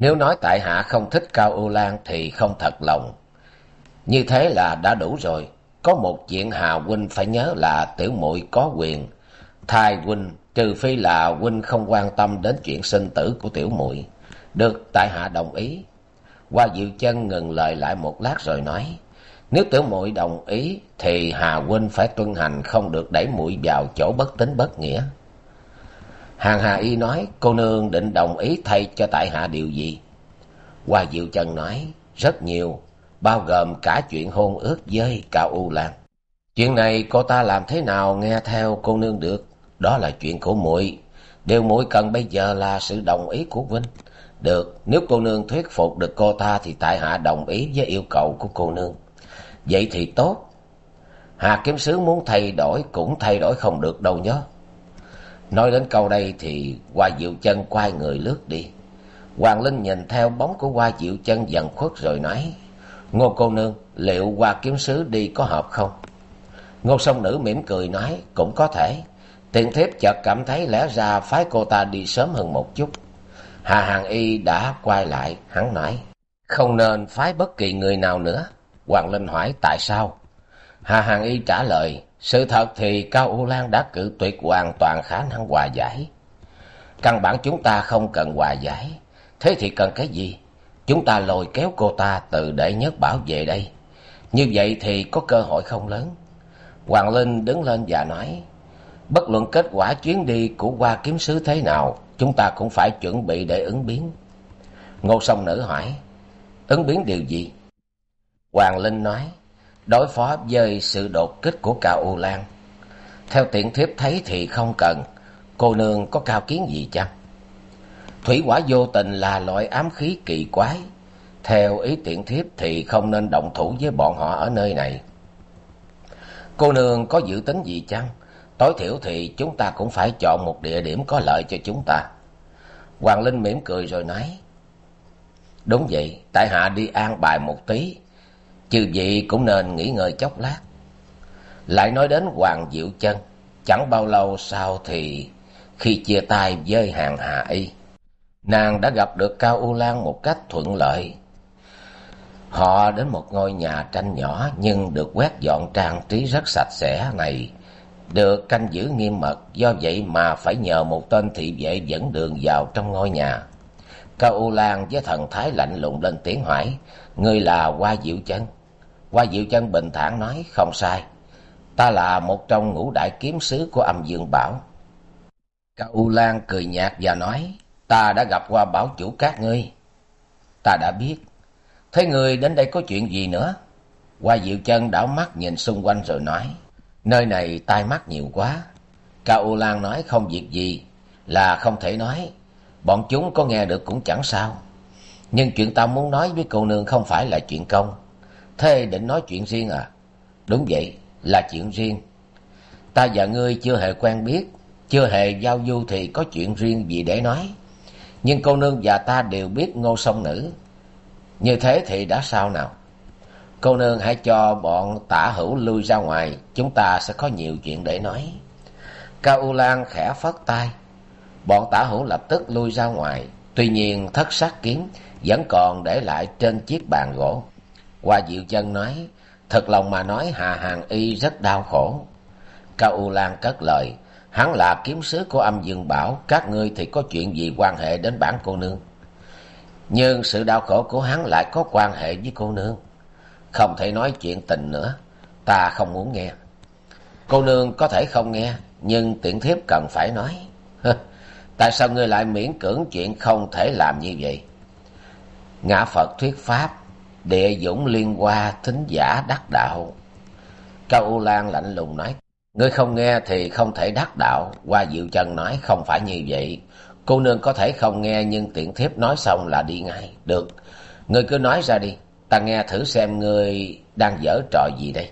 Nếu nói tại hạ không thích Cao Ưu Lan thì không thật lòng. Như thế là đã đủ rồi. Có một chuyện Hà huynh phải nhớ là tiểu muội có quyền thai huynh, trừ phi là huynh không quan tâm đến chuyện sinh tử của tiểu muội. Được, tại hạ đồng ý. Qua Diệu Chân ngừng lời lại một lát rồi nói: "Nếu tiểu muội đồng ý thì Hà huynh phải tuân hành, không được đẩy muội vào chỗ bất tính bất nghĩa." Hàng Hà Y nói, cô nương định đồng ý thay cho tại hạ điều gì? Hoa Diệu Chân nói, rất nhiều, bao gồm cả chuyện hôn ước với Cao U Lan. Chuyện này cô ta làm thế nào nghe theo cô nương được? Đó là chuyện của muội. Điều muội cần bây giờ là sự đồng ý của Vinh. Được, nếu cô nương thuyết phục được cô ta thì tại hạ đồng ý với yêu cầu của cô nương. Vậy thì tốt. Hà kiếm sứ muốn thay đổi cũng thay đổi không được đâu nhớ. Nói đến câu đây thì Hoa Diệu Chân quay người lướt đi. Hoàng Linh nhìn theo bóng của Hoa Diệu Chân dần khuất rồi nói, Ngô cô nương, liệu Hoa Kiếm Sứ đi có hợp không? Ngô sông nữ mỉm cười nói, cũng có thể. Tiền thiếp chợt cảm thấy lẽ ra phái cô ta đi sớm hơn một chút. Hà Hàng Y đã quay lại, hắn nói, không nên phái bất kỳ người nào nữa. Hoàng Linh hỏi tại sao? Hà Hàng Y trả lời, sự thật thì Cao U Lan đã cự tuyệt hoàn toàn khả năng hòa giải. Căn bản chúng ta không cần hòa giải. Thế thì cần cái gì? Chúng ta lôi kéo cô ta từ để nhất bảo về đây. Như vậy thì có cơ hội không lớn. Hoàng Linh đứng lên và nói, bất luận kết quả chuyến đi của hoa kiếm sứ thế nào, chúng ta cũng phải chuẩn bị để ứng biến. Ngô sông nữ hỏi, ứng biến điều gì? Hoàng Linh nói, đối phó với sự đột kích của Cao U Lan. Theo tiện thiếp thấy thì không cần, cô nương có cao kiến gì chăng? Thủy quả vô tình là loại ám khí kỳ quái. Theo ý tiện thiếp thì không nên động thủ với bọn họ ở nơi này. Cô nương có dự tính gì chăng? Tối thiểu thì chúng ta cũng phải chọn một địa điểm có lợi cho chúng ta. Hoàng Linh mỉm cười rồi nói. Đúng vậy, tại hạ đi an bài một tí, chư vị cũng nên nghỉ ngơi chốc lát. Lại nói đến Hoàng Diệu Chân, chẳng bao lâu sau thì khi chia tay với hàng Hà Y, nàng đã gặp được Cao U Lan một cách thuận lợi. Họ đến một ngôi nhà tranh nhỏ nhưng được quét dọn trang trí rất sạch sẽ này, được canh giữ nghiêm mật, do vậy mà phải nhờ một tên thị vệ dẫn đường vào trong ngôi nhà. Cao U Lan với thần thái lạnh lùng lên tiếng hỏi, ngươi là Hoa Diệu Chân. Hoa Diệu Chân bình thản nói, không sai. Ta là một trong ngũ đại kiếm sứ của âm dương bảo. Cao U Lan cười nhạt và nói, ta đã gặp qua bảo chủ các ngươi. Ta đã biết. Thế người đến đây có chuyện gì nữa? Hoa Diệu Chân đảo mắt nhìn xung quanh rồi nói, nơi này tai mắt nhiều quá. Cao U Lan nói không việc gì, là không thể nói. Bọn chúng có nghe được cũng chẳng sao. Nhưng chuyện ta muốn nói với cô nương không phải là chuyện công. Thế định nói chuyện riêng à? Đúng vậy, là chuyện riêng. Ta và ngươi chưa hề quen biết, chưa hề giao du thì có chuyện riêng gì để nói. Nhưng cô nương và ta đều biết ngô sông nữ. Như thế thì đã sao nào? Cô nương hãy cho bọn tả hữu lui ra ngoài, chúng ta sẽ có nhiều chuyện để nói. Cao U Lan khẽ phất tay. Bọn tả hữu lập tức lui ra ngoài, tuy nhiên thất sát kiếm vẫn còn để lại trên chiếc bàn gỗ. Hoa Diệu Chân nói, thật lòng mà nói Hà Hàng Y rất đau khổ. Cao U Lan cất lời, hắn là kiếm sứ của âm dương bảo, các ngươi thì có chuyện gì quan hệ đến bản cô nương. Nhưng sự đau khổ của hắn lại có quan hệ với cô nương. Không thể nói chuyện tình nữa, ta không muốn nghe. Cô nương có thể không nghe, nhưng tiện thiếp cần phải nói. Tại sao ngươi lại miễn cưỡng chuyện không thể làm như vậy? Ngã Phật thuyết Pháp, địa dũng liên hoa thính giả đắc đạo. Cao U Lan lạnh lùng nói, Ngươi không nghe thì không thể đắc đạo. Hoa Diệu Chân nói không phải như vậy. Cô nương có thể không nghe nhưng tiện thiếp nói xong là đi ngay. Được, ngươi cứ nói ra đi. Ta nghe thử xem ngươi đang dở trò gì đây.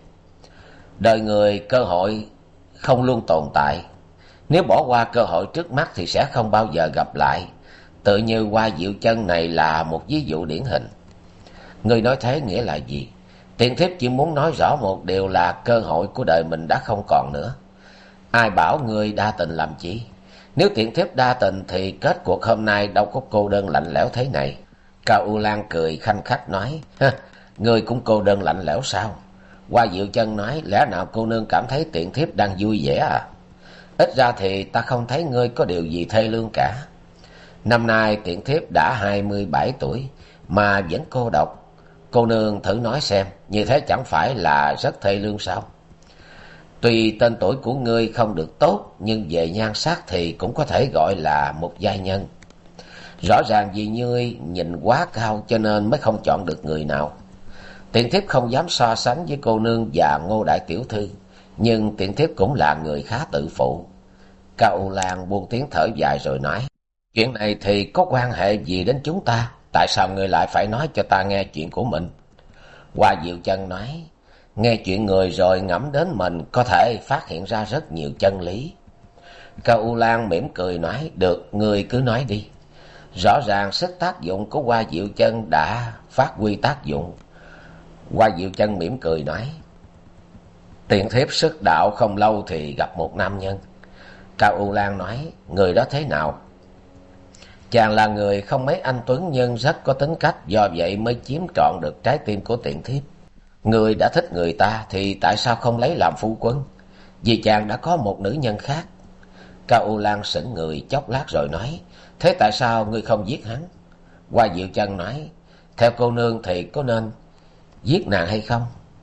Đời người cơ hội không luôn tồn tại. Nếu bỏ qua cơ hội trước mắt thì sẽ không bao giờ gặp lại. Tự như Hoa Diệu Chân này là một ví dụ điển hình. Ngươi nói thế nghĩa là gì? Tiện thiếp chỉ muốn nói rõ một điều là cơ hội của đời mình đã không còn nữa. Ai bảo ngươi đa tình làm chi? Nếu tiện thiếp đa tình thì kết cuộc hôm nay đâu có cô đơn lạnh lẽo thế này. Cao U Lan cười khanh khách nói, ngươi cũng cô đơn lạnh lẽo sao? Hoa Diệu Chân nói, lẽ nào cô nương cảm thấy tiện thiếp đang vui vẻ à? Ít ra thì ta không thấy ngươi có điều gì thê lương cả. Năm nay tiện thiếp đã hai mươi bảy tuổi, mà vẫn cô độc Cô nương thử nói xem, như thế chẳng phải là rất thê lương sao? Tuy tên tuổi của ngươi không được tốt, nhưng về nhan sắc thì cũng có thể gọi là một giai nhân. Rõ ràng vì ngươi nhìn quá cao cho nên mới không chọn được người nào. Tiện thiếp không dám so sánh với cô nương và ngô đại tiểu thư, nhưng tiện thiếp cũng là người khá tự phụ. Cao Lan buông tiếng thở dài rồi nói, chuyện này thì có quan hệ gì đến chúng ta? Tại sao ngươi lại phải nói cho ta nghe chuyện của mình? Hoa Diệu Chân nói, nghe chuyện người rồi ngẫm đến mình có thể phát hiện ra rất nhiều chân lý. Cao U Lan mỉm cười nói, được, ngươi cứ nói đi. Rõ ràng sức tác dụng của Hoa Diệu Chân đã phát huy tác dụng. Hoa Diệu Chân mỉm cười nói, tiền thiếp sức đạo không lâu thì gặp một nam nhân. Cao U Lan nói, người đó thế nào? Chàng là người không mấy anh Tuấn nhân rất có tính cách, do vậy mới chiếm trọn được trái tim của tiện thiếp. Người đã thích người ta thì tại sao không lấy làm phu quân? Vì chàng đã có một nữ nhân khác. Cao U Lan sững người chốc lát rồi nói, thế tại sao ngươi không giết hắn? Hoa Diệu Chân nói, theo cô nương thì có nên giết nàng hay không?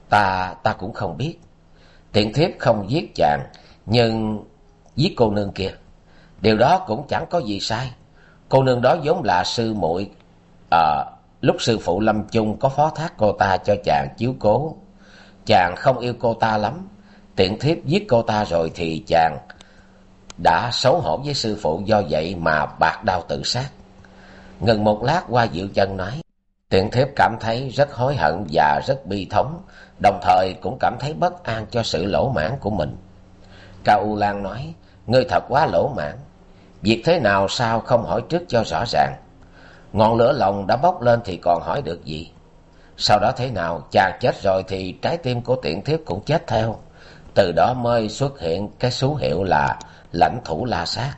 Ta, ta cũng không biết. Tiện thiếp không giết chàng, nhưng giết cô nương kia. Điều đó cũng chẳng có gì sai cô nương đó vốn là sư muội à, lúc sư phụ lâm chung có phó thác cô ta cho chàng chiếu cố. Chàng không yêu cô ta lắm tiện thiếp giết cô ta rồi thì chàng đã xấu hổ với sư phụ do vậy mà bạc đau tự sát. Ngừng một lát qua diệu chân nói tiện thiếp cảm thấy rất hối hận và rất bi thống đồng thời cũng cảm thấy bất an cho sự lỗ mãn của mình. Cao u lan nói ngươi thật quá lỗ mãn. Việc thế nào sao không hỏi trước cho rõ ràng. Ngọn lửa lòng đã bốc lên thì còn hỏi được gì. Sau đó thế nào, chàng chết rồi thì trái tim của tiện thiếp cũng chết theo. Từ đó mới xuất hiện cái số hiệu là lãnh thủ la sát.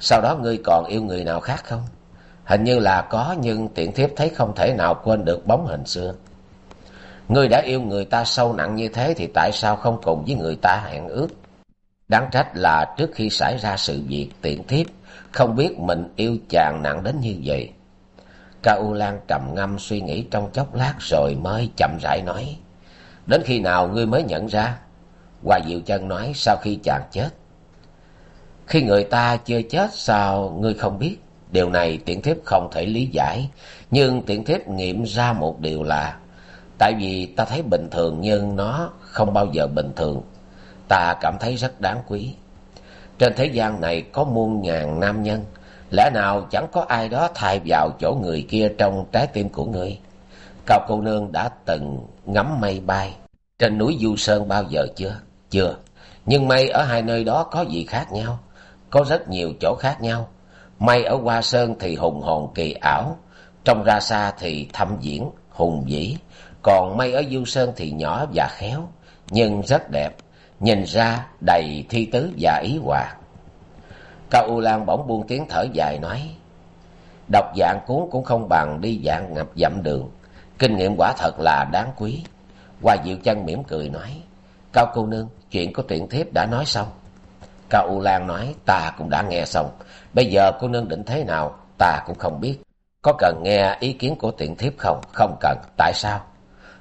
Sau đó ngươi còn yêu người nào khác không? Hình như là có nhưng tiện thiếp thấy không thể nào quên được bóng hình xưa. Ngươi đã yêu người ta sâu nặng như thế thì tại sao không cùng với người ta hẹn ước? Đáng trách là trước khi xảy ra sự việc tiện thiếp, không biết mình yêu chàng nặng đến như vậy. Ca U Lan trầm ngâm suy nghĩ trong chốc lát rồi mới chậm rãi nói. Đến khi nào ngươi mới nhận ra? Hoa Diệu Chân nói sau khi chàng chết. Khi người ta chưa chết sao ngươi không biết? Điều này tiện thiếp không thể lý giải. Nhưng tiện thiếp nghiệm ra một điều là Tại vì ta thấy bình thường nhưng nó không bao giờ bình thường ta cảm thấy rất đáng quý. Trên thế gian này có muôn ngàn nam nhân, lẽ nào chẳng có ai đó thay vào chỗ người kia trong trái tim của ngươi? Cao cô nương đã từng ngắm mây bay trên núi Du Sơn bao giờ chưa? Chưa. Nhưng mây ở hai nơi đó có gì khác nhau? Có rất nhiều chỗ khác nhau. Mây ở Hoa Sơn thì hùng hồn kỳ ảo, trong ra xa thì thâm diễn, hùng vĩ. Còn mây ở Du Sơn thì nhỏ và khéo, nhưng rất đẹp nhìn ra đầy thi tứ và ý hòa. Cao U Lan bỗng buông tiếng thở dài nói, đọc dạng cuốn cũng không bằng đi dạng ngập dặm đường, kinh nghiệm quả thật là đáng quý. Hoa Diệu Chân mỉm cười nói, Cao cô nương, chuyện của tiện thiếp đã nói xong. Cao U Lan nói, ta cũng đã nghe xong, bây giờ cô nương định thế nào, ta cũng không biết. Có cần nghe ý kiến của tiện thiếp không? Không cần, tại sao?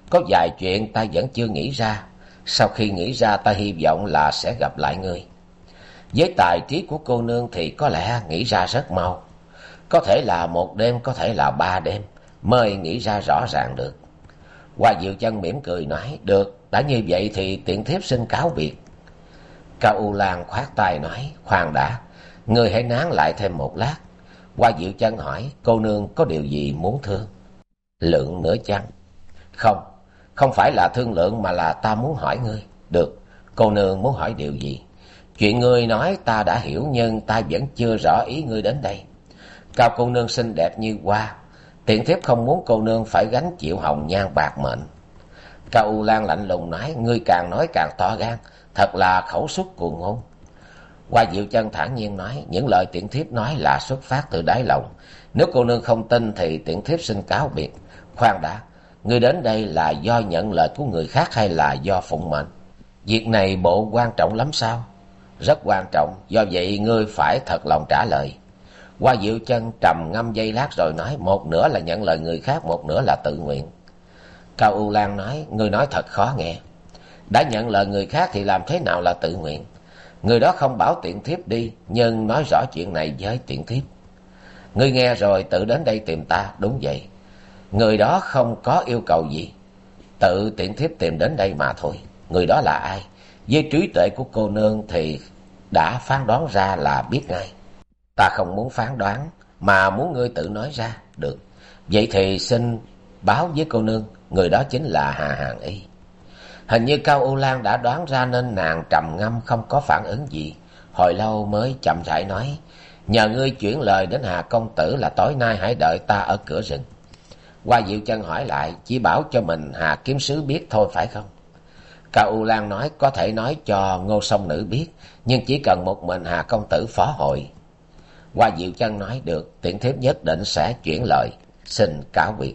Có vài chuyện ta vẫn chưa nghĩ ra, sau khi nghĩ ra ta hy vọng là sẽ gặp lại ngươi. Với tài trí của cô nương thì có lẽ nghĩ ra rất mau. Có thể là một đêm, có thể là ba đêm, mới nghĩ ra rõ ràng được. Hoa Diệu Chân mỉm cười nói, được, đã như vậy thì tiện thiếp xin cáo biệt. Cao U Lan khoát tay nói, khoan đã, ngươi hãy nán lại thêm một lát. Qua Diệu chân hỏi, cô nương có điều gì muốn thương? Lượng nửa chăng? Không, không phải là thương lượng mà là ta muốn hỏi ngươi. Được, cô nương muốn hỏi điều gì? Chuyện ngươi nói ta đã hiểu nhưng ta vẫn chưa rõ ý ngươi đến đây. Cao cô nương xinh đẹp như hoa, tiện thiếp không muốn cô nương phải gánh chịu hồng nhan bạc mệnh. Cao U Lan lạnh lùng nói, ngươi càng nói càng to gan, thật là khẩu xuất cuồng ngôn. Hoa Diệu Chân thản nhiên nói, những lời tiện thiếp nói là xuất phát từ đáy lòng. Nếu cô nương không tin thì tiện thiếp xin cáo biệt. Khoan đã, ngươi đến đây là do nhận lời của người khác hay là do phụng mệnh? Việc này bộ quan trọng lắm sao? Rất quan trọng, do vậy ngươi phải thật lòng trả lời. Qua Diệu Chân trầm ngâm giây lát rồi nói, một nửa là nhận lời người khác, một nửa là tự nguyện. Cao U Lan nói, ngươi nói thật khó nghe. Đã nhận lời người khác thì làm thế nào là tự nguyện? Người đó không bảo tiện thiếp đi, nhưng nói rõ chuyện này với tiện thiếp. Ngươi nghe rồi tự đến đây tìm ta, đúng vậy. Người đó không có yêu cầu gì. Tự tiện thiếp tìm đến đây mà thôi. Người đó là ai? Với trí tuệ của cô nương thì đã phán đoán ra là biết ngay. Ta không muốn phán đoán, mà muốn ngươi tự nói ra. Được. Vậy thì xin báo với cô nương, người đó chính là Hà Hàng Y. Hình như Cao U Lan đã đoán ra nên nàng trầm ngâm không có phản ứng gì. Hồi lâu mới chậm rãi nói, nhờ ngươi chuyển lời đến Hà Công Tử là tối nay hãy đợi ta ở cửa rừng. Qua Diệu chân hỏi lại, chỉ bảo cho mình Hà Kiếm Sứ biết thôi phải không? Cao U Lan nói có thể nói cho Ngô Sông Nữ biết, nhưng chỉ cần một mình Hà Công Tử phó hội. Qua Diệu chân nói được, tiện thiếp nhất định sẽ chuyển lời, xin cáo biệt.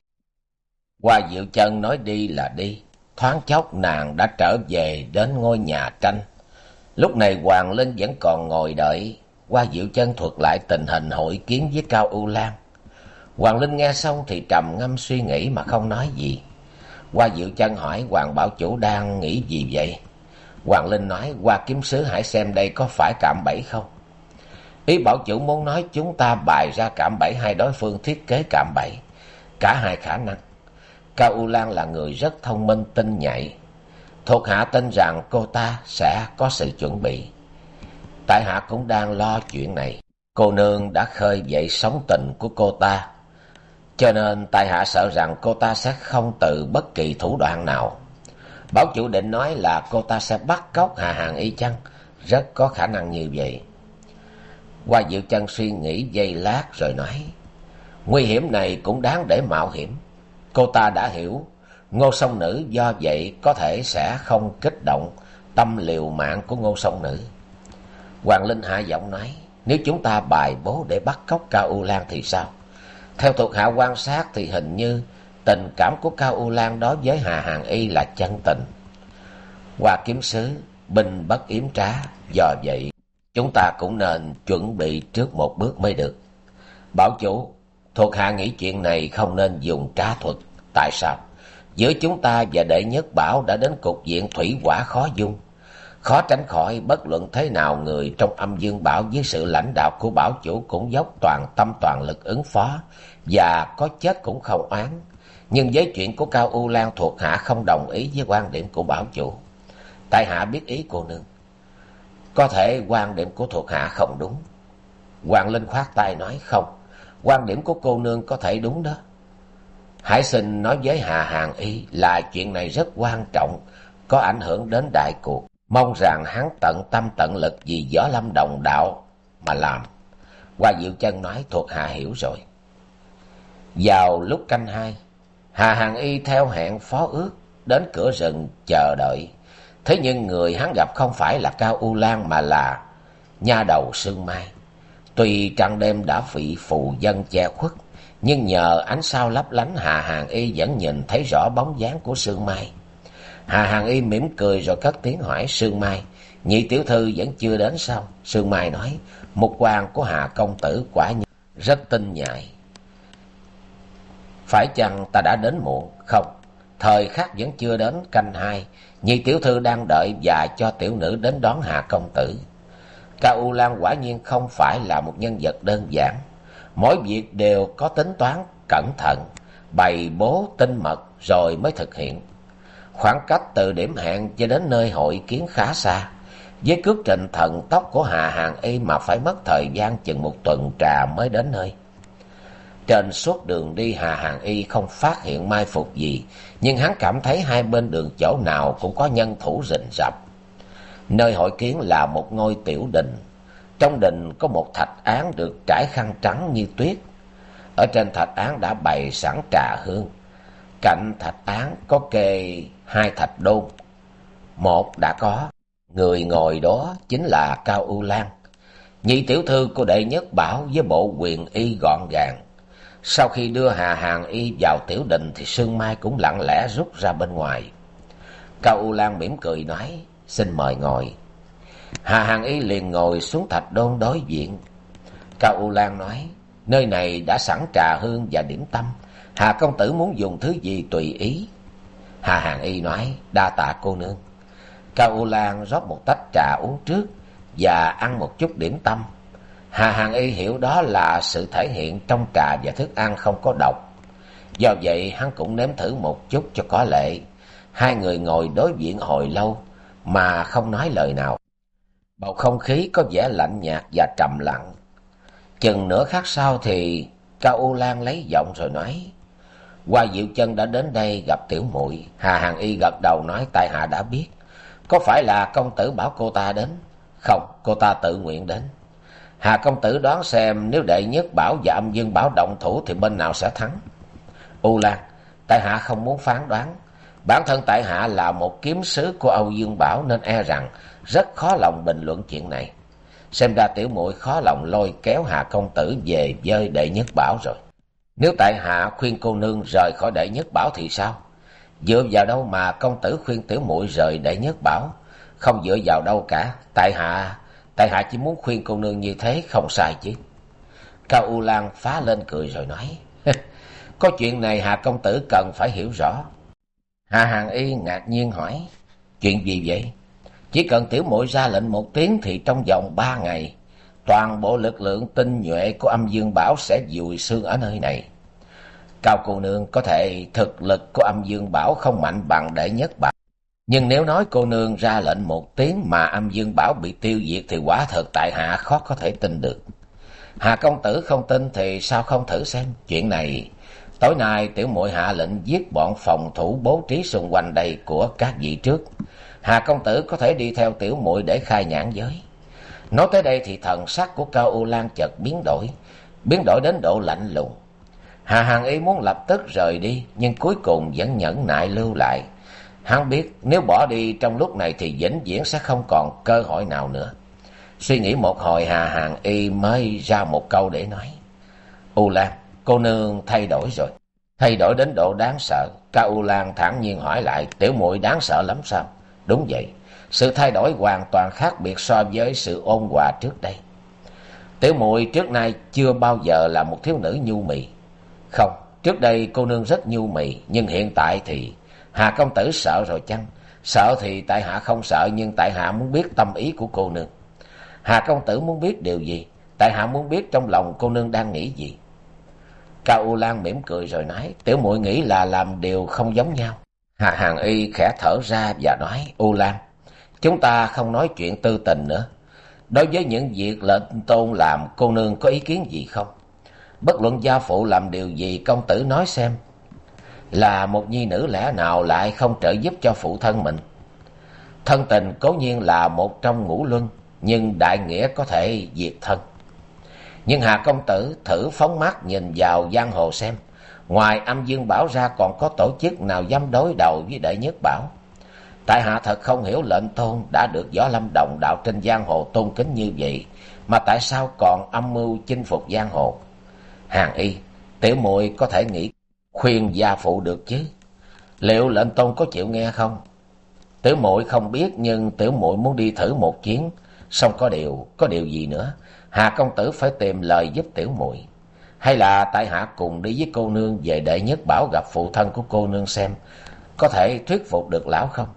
Qua Diệu chân nói đi là đi, thoáng chốc nàng đã trở về đến ngôi nhà tranh. Lúc này Hoàng Linh vẫn còn ngồi đợi, qua Diệu chân thuật lại tình hình hội kiến với Cao U Lan. Hoàng Linh nghe xong thì trầm ngâm suy nghĩ mà không nói gì. Qua Diệu chân hỏi Hoàng Bảo Chủ đang nghĩ gì vậy? Hoàng Linh nói, qua kiếm sứ hãy xem đây có phải cạm bẫy không? Ý Bảo Chủ muốn nói chúng ta bài ra cạm bẫy hai đối phương thiết kế cạm bẫy. Cả hai khả năng. Cao U Lan là người rất thông minh tinh nhạy. Thuộc hạ tin rằng cô ta sẽ có sự chuẩn bị. Tại hạ cũng đang lo chuyện này. Cô nương đã khơi dậy sóng tình của cô ta. Cho nên tại hạ sợ rằng cô ta sẽ không từ bất kỳ thủ đoạn nào. Bảo chủ định nói là cô ta sẽ bắt cóc Hà Hàng Y chăng? Rất có khả năng như vậy. Qua Diệu chân suy nghĩ giây lát rồi nói. Nguy hiểm này cũng đáng để mạo hiểm. Cô ta đã hiểu, ngô Sông nữ do vậy có thể sẽ không kích động tâm liều mạng của ngô Sông nữ. Hoàng Linh hạ giọng nói, nếu chúng ta bài bố để bắt cóc Cao U Lan thì sao? Theo thuộc hạ quan sát thì hình như tình cảm của Cao U Lan đó với Hà Hàng Y là chân tình. Hoa kiếm sứ, binh bất yếm trá, do vậy chúng ta cũng nên chuẩn bị trước một bước mới được. Bảo chủ, Thuộc hạ nghĩ chuyện này không nên dùng trá thuật. Tại sao? Giữa chúng ta và đệ nhất bảo đã đến cục diện thủy quả khó dung. Khó tránh khỏi bất luận thế nào người trong âm dương bảo với sự lãnh đạo của bảo chủ cũng dốc toàn tâm toàn lực ứng phó và có chết cũng không oán. Nhưng với chuyện của Cao U Lan thuộc hạ không đồng ý với quan điểm của bảo chủ. Tại hạ biết ý cô nương. Có thể quan điểm của thuộc hạ không đúng. Hoàng Linh khoát tay nói không quan điểm của cô nương có thể đúng đó. hãy xin nói với Hà Hàng Y là chuyện này rất quan trọng, có ảnh hưởng đến đại cuộc. Mong rằng hắn tận tâm tận lực vì võ lâm đồng đạo mà làm. Qua Diệu Chân nói thuộc Hạ hiểu rồi. Vào lúc canh hai, Hà Hàng Y theo hẹn phó ước đến cửa rừng chờ đợi. Thế nhưng người hắn gặp không phải là Cao U Lan mà là nha đầu Sương Mai. Tuy trăng đêm đã bị phù dân che khuất, nhưng nhờ ánh sao lấp lánh Hà Hàng Y vẫn nhìn thấy rõ bóng dáng của Sương Mai. Hà Hàng Y mỉm cười rồi cất tiếng hỏi Sương Mai, nhị tiểu thư vẫn chưa đến sao? Sương Mai nói, một quan của Hà Công Tử quả nhiên rất tinh nhạy. Phải chăng ta đã đến muộn? Không, thời khắc vẫn chưa đến canh hai, nhị tiểu thư đang đợi và cho tiểu nữ đến đón Hà Công Tử. Ca U Lan quả nhiên không phải là một nhân vật đơn giản. Mỗi việc đều có tính toán, cẩn thận, bày bố tinh mật rồi mới thực hiện. Khoảng cách từ điểm hẹn cho đến nơi hội kiến khá xa. với cước trình thần tốc của Hà Hàng Y mà phải mất thời gian chừng một tuần trà mới đến nơi. Trên suốt đường đi Hà Hàng Y không phát hiện mai phục gì, nhưng hắn cảm thấy hai bên đường chỗ nào cũng có nhân thủ rình rập. Nơi hội kiến là một ngôi tiểu đình. Trong đình có một thạch án được trải khăn trắng như tuyết. Ở trên thạch án đã bày sẵn trà hương. Cạnh thạch án có kê hai thạch đôn. Một đã có, người ngồi đó chính là Cao U Lan. Nhị tiểu thư của đệ nhất bảo với bộ quyền y gọn gàng. Sau khi đưa Hà Hàng Y vào tiểu đình thì Sương Mai cũng lặng lẽ rút ra bên ngoài. Cao U Lan mỉm cười nói, xin mời ngồi. Hà Hàng Y liền ngồi xuống thạch đôn đối diện. Cao U Lan nói, nơi này đã sẵn trà hương và điểm tâm. Hà công tử muốn dùng thứ gì tùy ý. Hà Hàng Y nói, đa tạ cô nương. Cao U Lan rót một tách trà uống trước và ăn một chút điểm tâm. Hà Hàng Y hiểu đó là sự thể hiện trong trà và thức ăn không có độc. Do vậy hắn cũng nếm thử một chút cho có lệ. Hai người ngồi đối diện hồi lâu mà không nói lời nào. Bầu không khí có vẻ lạnh nhạt và trầm lặng. Chừng nửa khắc sau thì Cao U Lan lấy giọng rồi nói. Hoa Diệu Chân đã đến đây gặp tiểu muội Hà Hàng Y gật đầu nói tại hạ đã biết. Có phải là công tử bảo cô ta đến? Không, cô ta tự nguyện đến. Hà công tử đoán xem nếu đệ nhất bảo và âm dương bảo động thủ thì bên nào sẽ thắng? U Lan, tại hạ không muốn phán đoán. Bản thân tại hạ là một kiếm sứ của Âu Dương Bảo nên e rằng rất khó lòng bình luận chuyện này. Xem ra tiểu muội khó lòng lôi kéo Hà công tử về dơi đệ nhất bảo rồi. Nếu tại hạ khuyên cô nương rời khỏi đệ nhất bảo thì sao? Dựa vào đâu mà công tử khuyên tiểu muội rời đệ nhất bảo? Không dựa vào đâu cả. Tại hạ, tại hạ chỉ muốn khuyên cô nương như thế không sai chứ. Cao U Lan phá lên cười rồi nói. Có chuyện này Hà công tử cần phải hiểu rõ. Hà Hàng Y ngạc nhiên hỏi. Chuyện gì vậy? Chỉ cần tiểu muội ra lệnh một tiếng thì trong vòng ba ngày, toàn bộ lực lượng tinh nhuệ của âm dương bảo sẽ dùi xương ở nơi này. Cao cô nương có thể thực lực của âm dương bảo không mạnh bằng đệ nhất bảo. Nhưng nếu nói cô nương ra lệnh một tiếng mà âm dương bảo bị tiêu diệt thì quả thật tại hạ khó có thể tin được. Hà công tử không tin thì sao không thử xem. Chuyện này, tối nay tiểu muội hạ lệnh giết bọn phòng thủ bố trí xung quanh đây của các vị trước. Hà công tử có thể đi theo tiểu muội để khai nhãn giới. Nói tới đây thì thần sắc của Cao U Lan chợt biến đổi, biến đổi đến độ lạnh lùng. Hà Hằng y muốn lập tức rời đi, nhưng cuối cùng vẫn nhẫn nại lưu lại. Hắn biết nếu bỏ đi trong lúc này thì vĩnh viễn sẽ không còn cơ hội nào nữa. Suy nghĩ một hồi Hà Hằng y mới ra một câu để nói. U Lan, cô nương thay đổi rồi. Thay đổi đến độ đáng sợ. Cao U Lan thản nhiên hỏi lại, tiểu muội đáng sợ lắm sao? Đúng vậy, sự thay đổi hoàn toàn khác biệt so với sự ôn hòa trước đây. Tiểu muội trước nay chưa bao giờ là một thiếu nữ nhu mì. Không, trước đây cô nương rất nhu mì, nhưng hiện tại thì Hà công tử sợ rồi chăng? Sợ thì tại hạ không sợ, nhưng tại hạ muốn biết tâm ý của cô nương. Hà công tử muốn biết điều gì? Tại hạ muốn biết trong lòng cô nương đang nghĩ gì? Cao U Lan mỉm cười rồi nói, tiểu muội nghĩ là làm điều không giống nhau. Hà Hàng Y khẽ thở ra và nói, U Lan, chúng ta không nói chuyện tư tình nữa. Đối với những việc lệnh tôn làm, cô nương có ý kiến gì không? Bất luận gia phụ làm điều gì, công tử nói xem. Là một nhi nữ lẽ nào lại không trợ giúp cho phụ thân mình? Thân tình cố nhiên là một trong ngũ luân, nhưng đại nghĩa có thể diệt thân. Nhưng Hà công tử thử phóng mắt nhìn vào giang hồ xem, Ngoài âm dương bảo ra còn có tổ chức nào dám đối đầu với đệ nhất bảo. Tại hạ thật không hiểu lệnh tôn đã được võ lâm đồng đạo trên giang hồ tôn kính như vậy, mà tại sao còn âm mưu chinh phục giang hồ? Hàng y, tiểu muội có thể nghĩ khuyên gia phụ được chứ? Liệu lệnh tôn có chịu nghe không? Tiểu muội không biết nhưng tiểu muội muốn đi thử một chuyến, xong có điều, có điều gì nữa? Hà công tử phải tìm lời giúp tiểu muội hay là tại hạ cùng đi với cô nương về đệ nhất bảo gặp phụ thân của cô nương xem, có thể thuyết phục được lão không?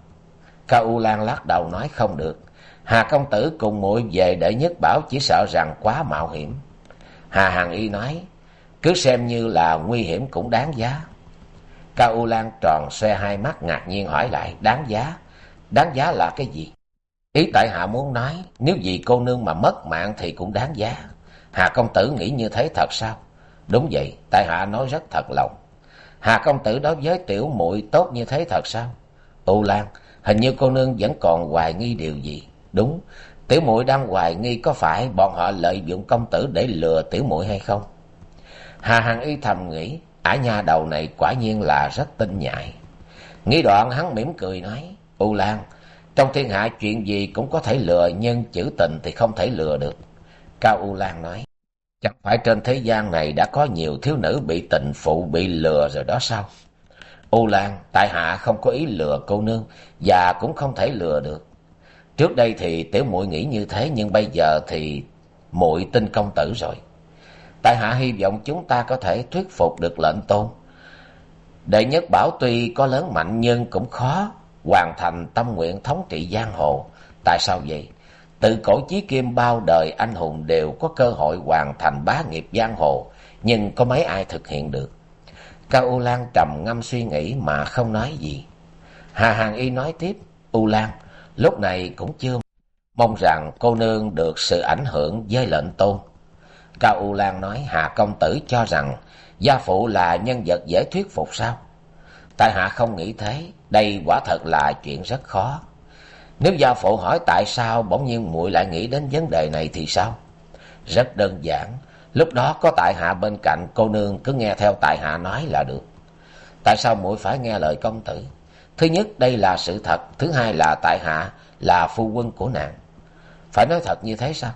Cao U Lan lắc đầu nói không được. Hà công tử cùng muội về để nhất bảo chỉ sợ rằng quá mạo hiểm. Hà Hằng Y nói, cứ xem như là nguy hiểm cũng đáng giá. Cao U Lan tròn xe hai mắt ngạc nhiên hỏi lại, đáng giá? Đáng giá là cái gì? ý tại hạ muốn nói nếu vì cô nương mà mất mạng thì cũng đáng giá hà công tử nghĩ như thế thật sao đúng vậy tại hạ nói rất thật lòng hà công tử đối với tiểu muội tốt như thế thật sao u lan hình như cô nương vẫn còn hoài nghi điều gì. Đúng, tiểu muội đang hoài nghi có phải bọn họ lợi dụng công tử để lừa tiểu muội hay không? Hà hằng y thầm nghĩ, ả nha đầu này quả nhiên là rất tinh nhạy. Nghĩ đoạn hắn mỉm cười nói, u lan, trong thiên hạ chuyện gì cũng có thể lừa, nhưng chữ tình thì không thể lừa được. Cao u lan nói, chẳng phải trên thế gian này đã có nhiều thiếu nữ bị tình phụ bị lừa rồi đó sao? U lan, tại hạ không có ý lừa cô nương và cũng không thể lừa được. Trước đây thì tiểu muội nghĩ như thế, nhưng bây giờ thì muội tin công tử rồi. Tại hạ hy vọng chúng ta có thể thuyết phục được lệnh tôn. Đệ nhất bảo tuy có lớn mạnh nhưng cũng khó hoàn thành tâm nguyện thống trị giang hồ. Tại sao vậy? Từ cổ chí kim bao đời anh hùng đều có cơ hội hoàn thành bá nghiệp giang hồ, nhưng có mấy ai thực hiện được? Cao u lan trầm ngâm suy nghĩ mà không nói gì. Hà hàn y nói tiếp, u lan, lúc này cũng chưa mong rằng cô nương được sự ảnh hưởng với lệnh tôn. Cao u lan nói, hà công tử cho rằng gia phụ là nhân vật dễ thuyết phục sao? Tại hạ không nghĩ thế, đây quả thật là chuyện rất khó. Nếu gia phụ hỏi tại sao bỗng nhiên muội lại nghĩ đến vấn đề này thì sao? Rất đơn giản lúc đó có tại hạ bên cạnh cô nương cứ nghe theo tại hạ nói là được. Tại sao muội phải nghe lời công tử? Thứ nhất, đây là sự thật. Thứ hai là tại hạ là phu quân của nàng. Phải nói thật như thế sao?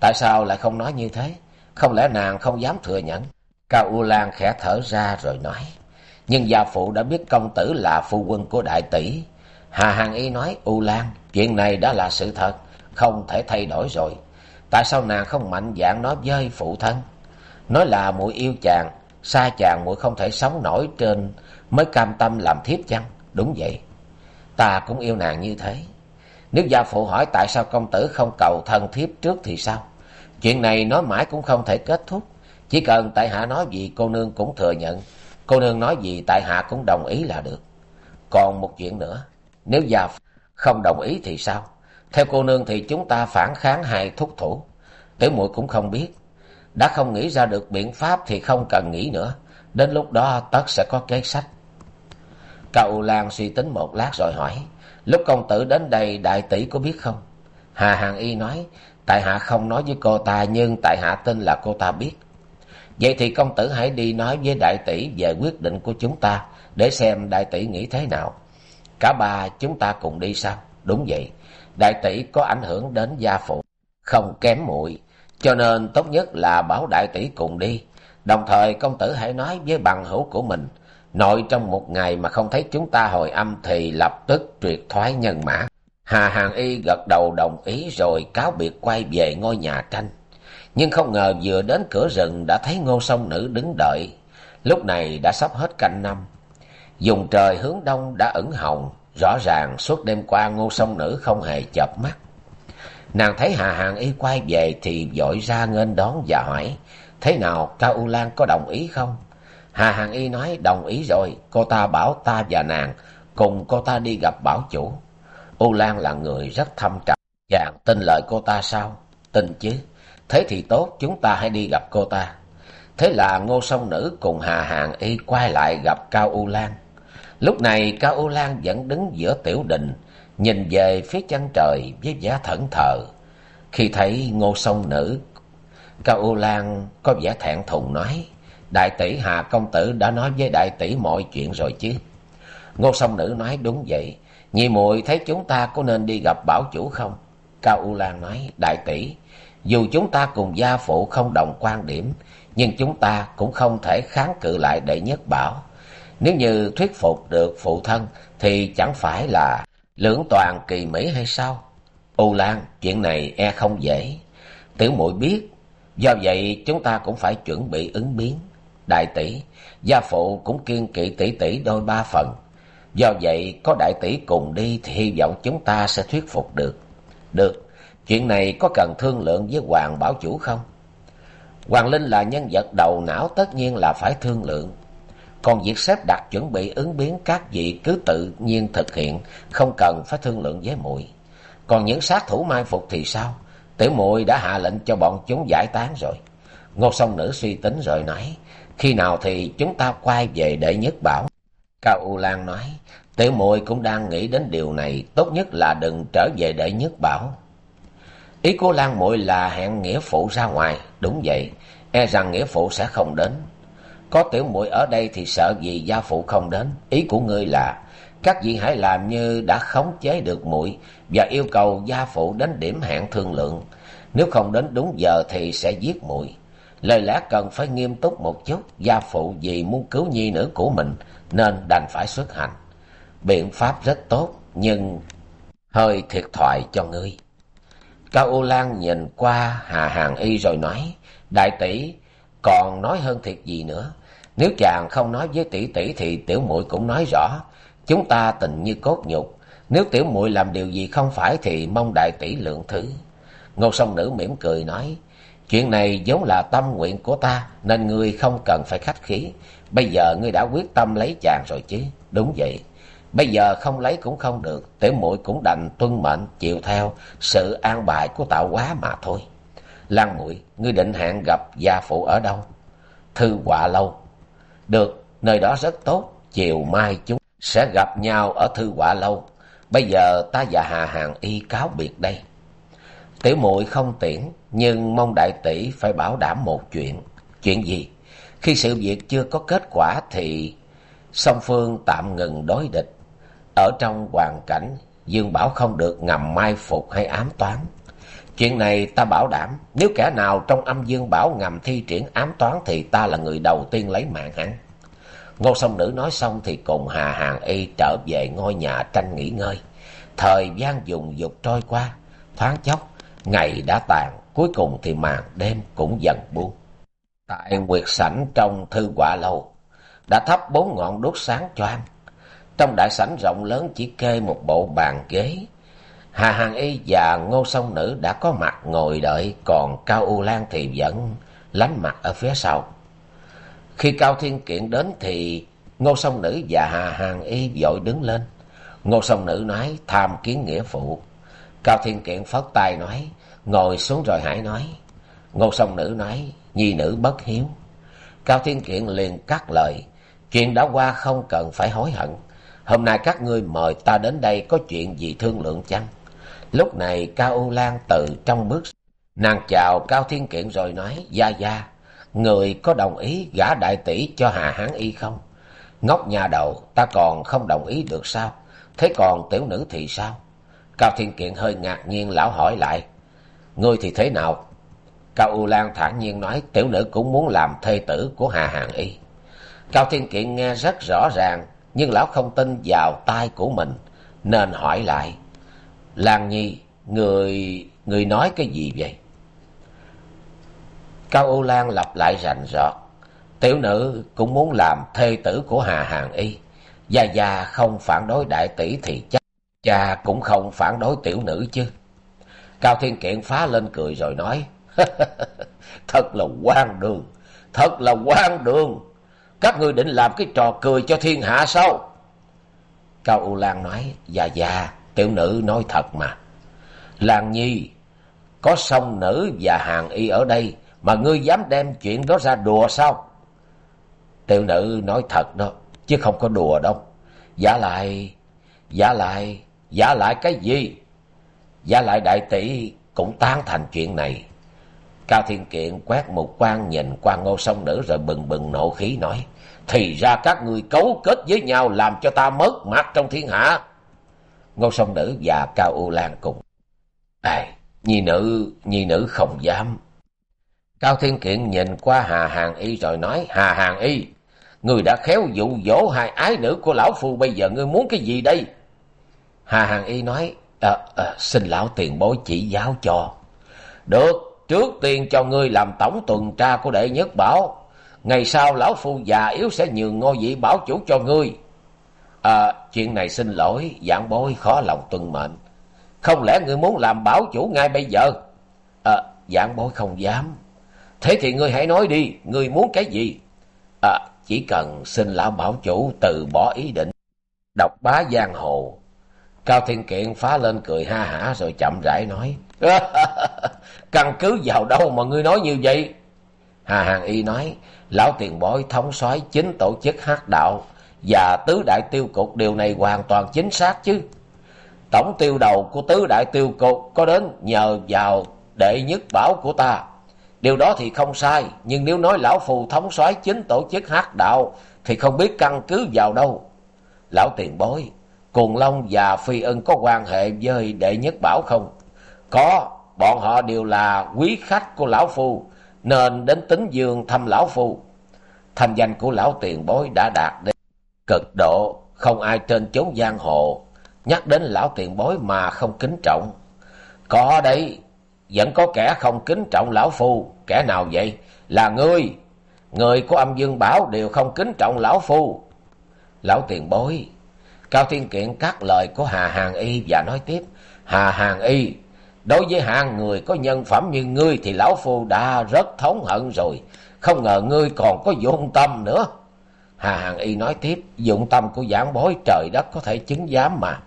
Tại sao lại không nói như thế? Không lẽ nàng không dám thừa nhận? Cao u lan khẽ thở ra rồi nói, nhưng gia phụ đã biết công tử là phu quân của đại tỷ. Hà hằng y nói, u lan, chuyện này đã là sự thật, không thể thay đổi rồi tại sao nàng không mạnh dạn nói với phụ thân? Nói là muội yêu chàng, xa chàng muội không thể sống nổi trên mới cam tâm làm thiếp chăng? Đúng vậy. Ta cũng yêu nàng như thế. Nếu gia phụ hỏi tại sao công tử không cầu thân thiếp trước thì sao? Chuyện này nói mãi cũng không thể kết thúc. Chỉ cần tại hạ nói gì, cô nương cũng thừa nhận. Cô nương nói gì, tại hạ cũng đồng ý là được. Còn một chuyện nữa. Nếu gia không đồng ý thì sao? Theo cô nương thì chúng ta phản kháng hai thúc thủ. Tiểu muội cũng không biết. Đã không nghĩ ra được biện pháp thì không cần nghĩ nữa. Đến lúc đó, tất sẽ có kế sách. Cậu lan suy tính một lát rồi hỏi, lúc công tử đến đây, đại tỷ có biết không? Hà hàng y nói, tại hạ không nói với cô ta, nhưng tại hạ tin là cô ta biết. Vậy thì công tử hãy đi nói với đại tỷ về quyết định của chúng ta, để xem đại tỷ nghĩ thế nào. Cả ba chúng ta cùng đi sao? Đúng vậy đại tỷ có ảnh hưởng đến gia phụ, không kém muội, cho nên tốt nhất là bảo đại tỷ cùng đi. Đồng thời công tử hãy nói với bằng hữu của mình, nội trong một ngày mà không thấy chúng ta hồi âm thì lập tức triệt thoái nhân mã. Hà hàn y gật đầu đồng ý rồi cáo biệt quay về ngôi nhà tranh. Nhưng không ngờ vừa đến cửa rừng đã thấy ngô sông nữ đứng đợi. Lúc này đã sắp hết canh năm. Dùng trời hướng đông đã ửng hồng rõ ràng suốt đêm qua ngô Song nữ không hề chợp mắt. Nàng thấy hà hàn y quay về thì vội ra nghênh đón và hỏi, thế nào, cao u lan có đồng ý không? Hà hàn y nói, đồng ý rồi, cô ta bảo ta và nàng cùng cô ta đi gặp bảo chủ. U lan là người rất thâm trầm, chàng tin lời cô ta sao? Tin chứ. Thế thì tốt, chúng ta hãy đi gặp cô ta. Thế là ngô Song nữ cùng hà hàn y quay lại gặp cao u lan lúc này cao u lan vẫn đứng giữa tiểu đình, nhìn về phía chân trời với vẻ thẫn thờ. Khi thấy ngô sông nữ, cao u lan có vẻ thẹn thùng nói, đại tỷ hà công tử đã nói với đại tỷ mọi chuyện rồi chứ? Ngô sông nữ nói đúng vậy, nhị muội thấy chúng ta có nên đi gặp bảo chủ không? Cao u lan nói, đại tỷ, dù chúng ta cùng gia phụ không đồng quan điểm, nhưng chúng ta cũng không thể kháng cự lại đệ nhất bảo nếu như thuyết phục được phụ thân, thì chẳng phải là lưỡng toàn kỳ mỹ hay sao? U lan, chuyện này e không dễ. Tiểu muội biết, do vậy chúng ta cũng phải chuẩn bị ứng biến. Đại tỷ, gia phụ cũng kiên kỵ tỷ tỷ đôi ba phần. Do vậy, có đại tỷ cùng đi thì hy vọng chúng ta sẽ thuyết phục được. Được, chuyện này có cần thương lượng với hoàng bảo chủ không? Hoàng linh là nhân vật đầu não tất nhiên là phải thương lượng còn việc xếp đặt chuẩn bị ứng biến các vị cứ tự nhiên thực hiện, không cần phải thương lượng với muội. Còn những sát thủ mai phục thì sao? Tiểu muội đã hạ lệnh cho bọn chúng giải tán rồi. Ngô song nữ suy tính rồi nói, khi nào thì chúng ta quay về để nhất bảo. Cao u lan nói, tiểu muội cũng đang nghĩ đến điều này, tốt nhất là đừng trở về để nhất bảo. Ý của lan muội là hẹn nghĩa phụ ra ngoài. Đúng vậy e rằng nghĩa phụ sẽ không đến có tiểu muội ở đây thì sợ gì gia phụ không đến. Ý của ngươi là, các vị hãy làm như đã khống chế được muội và yêu cầu gia phụ đến điểm hẹn thương lượng. Nếu không đến đúng giờ thì sẽ giết muội. Lời lẽ cần phải nghiêm túc một chút. Gia phụ vì muốn cứu nhi nữ của mình nên đành phải xuất hành. Biện pháp rất tốt, nhưng hơi thiệt thòi cho ngươi. Cao u lan nhìn qua hà hàng y rồi nói, đại tỷ, còn nói hơn thiệt gì nữa? Nếu chàng không nói với tỷ tỷ thì tiểu muội cũng nói rõ. Chúng ta tình như cốt nhục. Nếu tiểu muội làm điều gì không phải thì mong đại tỷ lượng thứ. Ngô song nữ mỉm cười nói, chuyện này vốn là tâm nguyện của ta, nên ngươi không cần phải khách khí. Bây giờ ngươi đã quyết tâm lấy chàng rồi chứ. Đúng vậy. Bây giờ không lấy cũng không được. Tiểu muội cũng đành tuân mệnh, chịu theo sự an bài của tạo hóa mà thôi. Lan muội, ngươi định hẹn gặp gia phụ ở đâu? Thư họa lâu được, nơi đó rất tốt, chiều mai chúng sẽ gặp nhau ở thư quả lâu. Bây giờ ta và hà hàng y cáo biệt đây. Tiểu muội không tiễn, nhưng mong đại tỷ phải bảo đảm một chuyện. Chuyện gì? Khi sự việc chưa có kết quả thì song phương tạm ngừng đối địch. Ở trong hoàn cảnh, dương bảo không được ngầm mai phục hay ám toán chuyện này ta bảo đảm, nếu kẻ nào trong âm dương bảo ngầm thi triển ám toán thì ta là người đầu tiên lấy mạng hắn. Ngô song nữ nói xong thì cùng hà hàng y trở về ngôi nhà tranh nghỉ ngơi. Thời gian dùng dục trôi qua, thoáng chốc, ngày đã tàn, cuối cùng thì màn đêm cũng dần buông. Tại nguyệt sảnh trong thư quả lâu, đã thắp bốn ngọn đốt sáng choang trong đại sảnh rộng lớn chỉ kê một bộ bàn ghế hà hàng y và ngô song nữ đã có mặt ngồi đợi, còn cao u lan thì vẫn lánh mặt ở phía sau. Khi cao thiên kiện đến thì ngô song nữ và hà hàng y vội đứng lên. Ngô song nữ nói, tham kiến nghĩa phụ. Cao thiên kiện phất tay nói, ngồi xuống rồi hãy nói. Ngô song nữ nói, nhi nữ bất hiếu. Cao thiên kiện liền cắt lời, chuyện đã qua không cần phải hối hận. Hôm nay các ngươi mời ta đến đây có chuyện gì thương lượng chăng? Lúc này cao u lan từ trong bước nàng chào cao thiên kiện rồi nói, gia gia, người có đồng ý gả đại tỷ cho hà hán y không? Ngốc nhà đầu, ta còn không đồng ý được sao? Thế còn tiểu nữ thì sao? Cao thiên kiện hơi ngạc nhiên lão hỏi lại, ngươi thì thế nào? Cao u lan thản nhiên nói, tiểu nữ cũng muốn làm thê tử của hà hàn y. Cao thiên kiện nghe rất rõ ràng, nhưng lão không tin vào tai của mình, nên hỏi lại lan nhi người người nói cái gì vậy? Cao u lan lặp lại rành rọt. Tiểu nữ cũng muốn làm thê tử của hà hàn y. Gia gia không phản đối đại tỷ thì chắc cha cũng không phản đối tiểu nữ chứ. Cao thiên kiện phá lên cười rồi nói, thật là quan đường, thật là quan đường. Các ngươi định làm cái trò cười cho thiên hạ sao? Cao u lan nói, gia gia tiểu nữ nói thật mà. Lan nhi, có song nữ và hàng y ở đây mà ngươi dám đem chuyện đó ra đùa sao? Tiểu nữ nói thật đó, chứ không có đùa đâu. Giả lại giả lại giả lại cái gì? Giả lại đại tỷ cũng tán thành chuyện này. Cao thiên kiện quét một quan nhìn qua ngô sông nữ rồi bừng bừng nộ khí nói, thì ra các người cấu kết với nhau làm cho ta mất mặt trong thiên hạ ngô sông nữ và cao u lan cùng. À, nhi nữ nhi nữ không dám. Cao thiên kiện nhìn qua hà hàng y rồi nói hà hàng y người đã khéo dụ dỗ hai ái nữ của lão phu bây giờ ngươi muốn cái gì đây? Hà hàng y nói à, à, xin lão tiền bối chỉ giáo cho. Được trước tiên cho ngươi làm tổng tuần tra của đệ nhất bảo. Ngày sau lão phu già yếu sẽ nhường ngôi vị bảo chủ cho ngươi à, chuyện này xin lỗi giảng bối khó lòng tuân mệnh không lẽ ngươi muốn làm bảo chủ ngay bây giờ à, giảng bối không dám thế thì ngươi hãy nói đi ngươi muốn cái gì à, chỉ cần xin lão bảo chủ từ bỏ ý định độc bá giang hồ Cao Thiên Kiện phá lên cười ha hả rồi chậm rãi nói. Căn cứ vào đâu mà ngươi nói như vậy? Hà Hàng Y nói, lão tiền bối thống soái chính tổ chức hát đạo và tứ đại tiêu cục điều này hoàn toàn chính xác chứ. Tổng tiêu đầu của tứ đại tiêu cục có đến nhờ vào đệ nhất bảo của ta. Điều đó thì không sai, nhưng nếu nói lão phù thống soái chính tổ chức hát đạo thì không biết căn cứ vào đâu. Lão tiền bối, cuồng Long và Phi Ân có quan hệ với đệ nhất bảo không? Có, bọn họ đều là quý khách của lão phu, nên đến tính dương thăm lão phu. Thanh danh của lão tiền bối đã đạt đến cực độ, không ai trên chốn giang hồ nhắc đến lão tiền bối mà không kính trọng. Có đấy, vẫn có kẻ không kính trọng lão phu, kẻ nào vậy? Là ngươi. Người của âm dương bảo đều không kính trọng lão phu. Lão tiền bối, Cao Thiên Kiện cắt lời của Hà Hàng Y và nói tiếp, Hà Hàng Y, đối với hàng người có nhân phẩm như ngươi thì lão phu đã rất thống hận rồi, không ngờ ngươi còn có dụng tâm nữa. Hà Hàng Y nói tiếp, dụng tâm của giảng bối trời đất có thể chứng giám mà.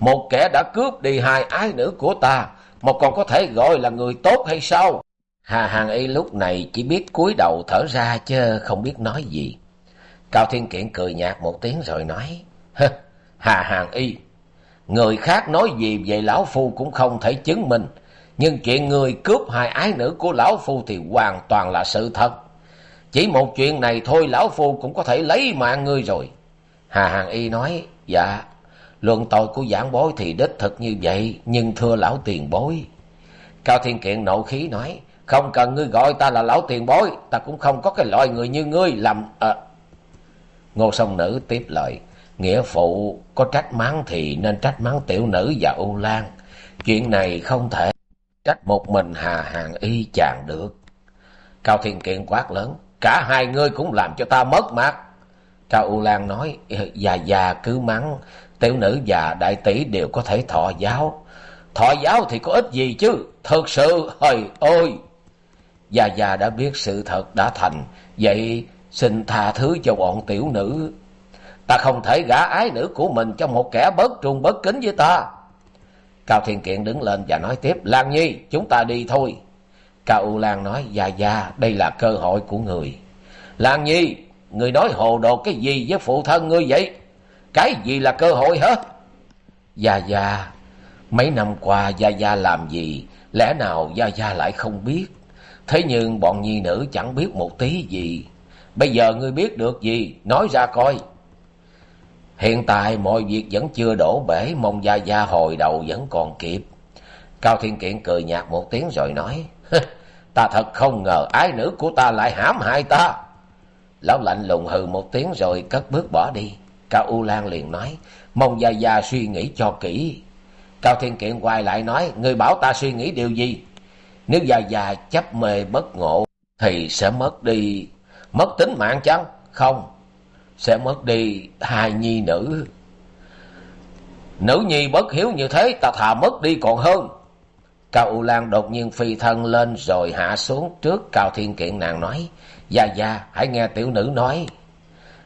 Một kẻ đã cướp đi hai ái nữ của ta, mà còn có thể gọi là người tốt hay sao? Hà Hàng Y lúc này chỉ biết cúi đầu thở ra chứ không biết nói gì. Cao Thiên Kiện cười nhạt một tiếng rồi nói, Hà Hàng Y, người khác nói gì về Lão Phu cũng không thể chứng minh, nhưng chuyện người cướp hai ái nữ của Lão Phu thì hoàn toàn là sự thật. Chỉ một chuyện này thôi Lão Phu cũng có thể lấy mạng ngươi rồi. Hà Hàng Y nói, dạ, luận tội của giảng bối thì đích thực như vậy, nhưng thưa lão tiền bối. Cao Thiên Kiện nộ khí nói, không cần ngươi gọi ta là lão tiền bối, ta cũng không có cái loại người như ngươi làm... À, Ngô sông nữ tiếp lời. Nghĩa phụ có trách mắng thì nên trách mắng tiểu nữ và U Lan. Chuyện này không thể trách một mình Hà Hàng Y chàng được. Cao Thiên Kiện quát lớn. Cả hai ngươi cũng làm cho ta mất mặt. Cao U Lan nói. Già già cứ mắng. Tiểu nữ và đại tỷ đều có thể thọ giáo. Thọ giáo thì có ích gì chứ. Thật sự, hời ôi. Già già đã biết sự thật đã thành. Vậy Xin tha thứ cho bọn tiểu nữ. Ta không thể gả ái nữ của mình cho một kẻ bất trung bất kính với ta. Cao Thiên Kiện đứng lên và nói tiếp. Lan Nhi, chúng ta đi thôi. Cao U Lan nói, dạ dạ, đây là cơ hội của người. Lan Nhi, người nói hồ đồ cái gì với phụ thân ngươi vậy? Cái gì là cơ hội hả? Dạ dạ, mấy năm qua Gia Gia làm gì, lẽ nào Gia Gia lại không biết? Thế nhưng bọn nhi nữ chẳng biết một tí gì. Bây giờ ngươi biết được gì, nói ra coi. Hiện tại mọi việc vẫn chưa đổ bể, mong Gia Gia hồi đầu vẫn còn kịp. Cao Thiên Kiện cười nhạt một tiếng rồi nói, ta thật không ngờ ái nữ của ta lại hãm hại ta. Lão lạnh lùng hừ một tiếng rồi cất bước bỏ đi. Cao U Lan liền nói, mong Gia Gia suy nghĩ cho kỹ. Cao Thiên Kiện quay lại nói, người bảo ta suy nghĩ điều gì? Nếu Gia Gia chấp mê bất ngộ, thì sẽ mất đi Mất tính mạng chăng? Không. Sẽ mất đi hai nhi nữ. Nữ nhi bất hiếu như thế ta thà mất đi còn hơn. Cao U Lan đột nhiên phi thân lên rồi hạ xuống trước Cao Thiên Kiện nàng nói. Dạ dạ, hãy nghe tiểu nữ nói.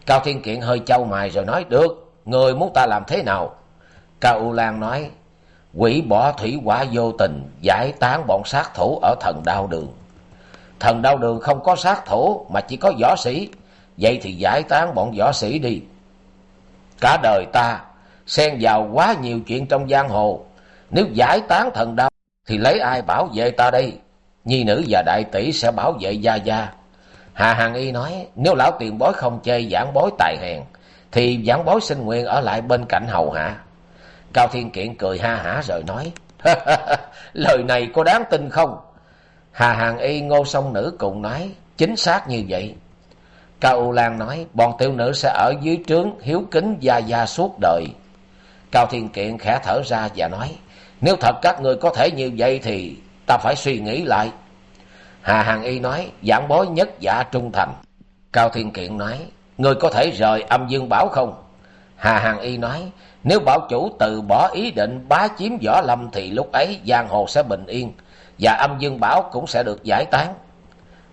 Cao Thiên Kiện hơi châu mày rồi nói. Được, người muốn ta làm thế nào? Cao U Lan nói. Quỷ bỏ thủy quả vô tình, giải tán bọn sát thủ ở thần đao đường. Thần Đao đường không có sát thủ mà chỉ có võ sĩ. Vậy thì giải tán bọn võ sĩ đi. Cả đời ta xen vào quá nhiều chuyện trong giang hồ. Nếu giải tán thần Đao thì lấy ai bảo vệ ta đây? Nhi nữ và đại tỷ sẽ bảo vệ gia gia. Hà Hằng Y nói nếu lão tiền bối không chơi giảng bối tài hèn thì giảng bối sinh nguyện ở lại bên cạnh hầu hạ. Cao Thiên Kiện cười ha hả rồi nói lời này có đáng tin không? Hà Hằng Y ngô song nữ cùng nói, chính xác như vậy. Cao U Lan nói, bọn tiểu nữ sẽ ở dưới trướng hiếu kính gia gia suốt đời. Cao Thiên Kiện khẽ thở ra và nói, nếu thật các người có thể như vậy thì ta phải suy nghĩ lại. Hà Hằng Y nói, giảng bối nhất giả trung thành. Cao Thiên Kiện nói, người có thể rời âm dương bảo không? Hà Hằng Y nói, nếu bảo chủ từ bỏ ý định bá chiếm võ lâm thì lúc ấy giang hồ sẽ bình yên và âm dương bảo cũng sẽ được giải tán.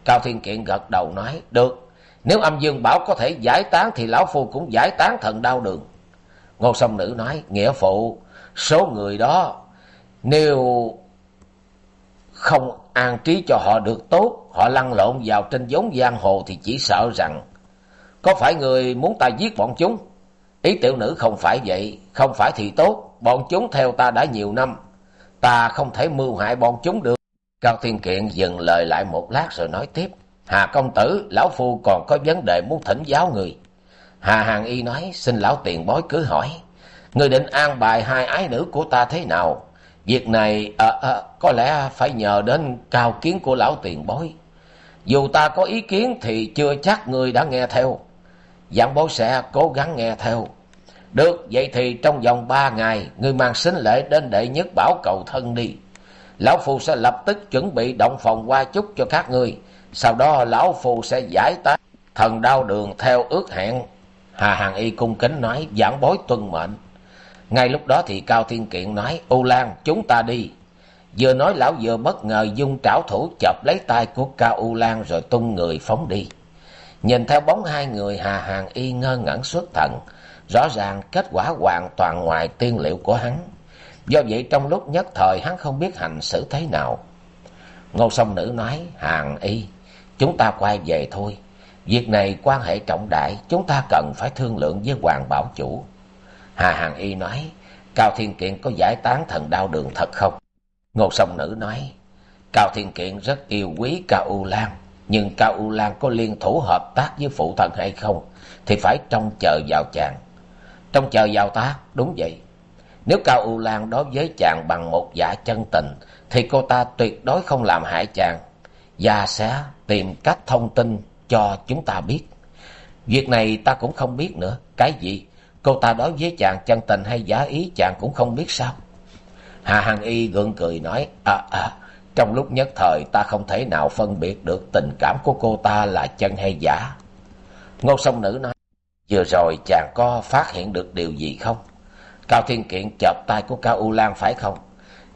Cao Thiên Kiện gật đầu nói, được, nếu âm dương bảo có thể giải tán thì Lão Phu cũng giải tán thần đau đường. ngô sông nữ nói nghĩa phụ số người đó nếu không an trí cho họ được tốt, họ lăn lộn vào trên giống giang hồ thì chỉ sợ rằng có phải người muốn ta giết bọn chúng? Ý tiểu nữ không phải vậy, không phải thì tốt. Bọn chúng theo ta đã nhiều năm, ta không thể mưu hại bọn chúng được. Cao thiên kiện dừng lời lại một lát rồi nói tiếp, hà công tử, lão phu còn có vấn đề muốn thỉnh giáo người. Hà hàng y nói, xin lão tiền bối cứ hỏi, người định an bài hai ái nữ của ta thế nào? Việc này à, à, có lẽ phải nhờ đến cao kiến của lão tiền bối. Dù ta có ý kiến thì chưa chắc người đã nghe theo. Giảng bối sẽ cố gắng nghe theo. Được vậy thì trong vòng ba ngày ngươi mang xính lễ đến đệ nhất bảo cầu thân đi. Lão phù sẽ lập tức chuẩn bị động phòng qua chúc cho các ngươi sau đó lão phù sẽ giải tán thần đau đường theo ước hẹn. Hà hàng y cung kính nói giảng bối tuân mệnh ngay lúc đó thì cao thiên kiện nói u lan, chúng ta đi. Vừa nói lão vừa bất ngờ dung trảo thủ chộp lấy tay của cao u lan rồi tung người phóng đi. Nhìn theo bóng hai người hà hàng y ngơ ngẩn xuất thần, rõ ràng kết quả hoàn toàn ngoài tiên liệu của hắn. Do vậy trong lúc nhất thời hắn không biết hành xử thế nào. Ngô song nữ nói, hàng y, chúng ta quay về thôi. Việc này quan hệ trọng đại, chúng ta cần phải thương lượng với hoàng bảo chủ hà hàng y nói, cao thiên kiện có giải tán thần đau đường thật không? Ngô song nữ nói, cao thiên kiện rất yêu quý cao u lan, nhưng cao u lan có liên thủ hợp tác với phụ thần hay không thì phải trông chờ vào chàng. Trông chờ vào ta? Đúng vậy. Nếu cao u lan đối với chàng bằng một dạ chân tình thì cô ta tuyệt đối không làm hại chàng. Và sẽ tìm cách thông tin cho chúng ta biết. Việc này ta cũng không biết nữa. Cái gì? Cô ta đối với chàng chân tình hay giả ý, chàng cũng không biết sao. Hà hằng y gượng cười nói à à trong lúc nhất thời ta không thể nào phân biệt được tình cảm của cô ta là chân hay giả. Ngô song nữ nói, vừa rồi chàng có phát hiện được điều gì không? Cao thiên kiện chợp tay của cao u lan phải không?